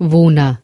Wohner.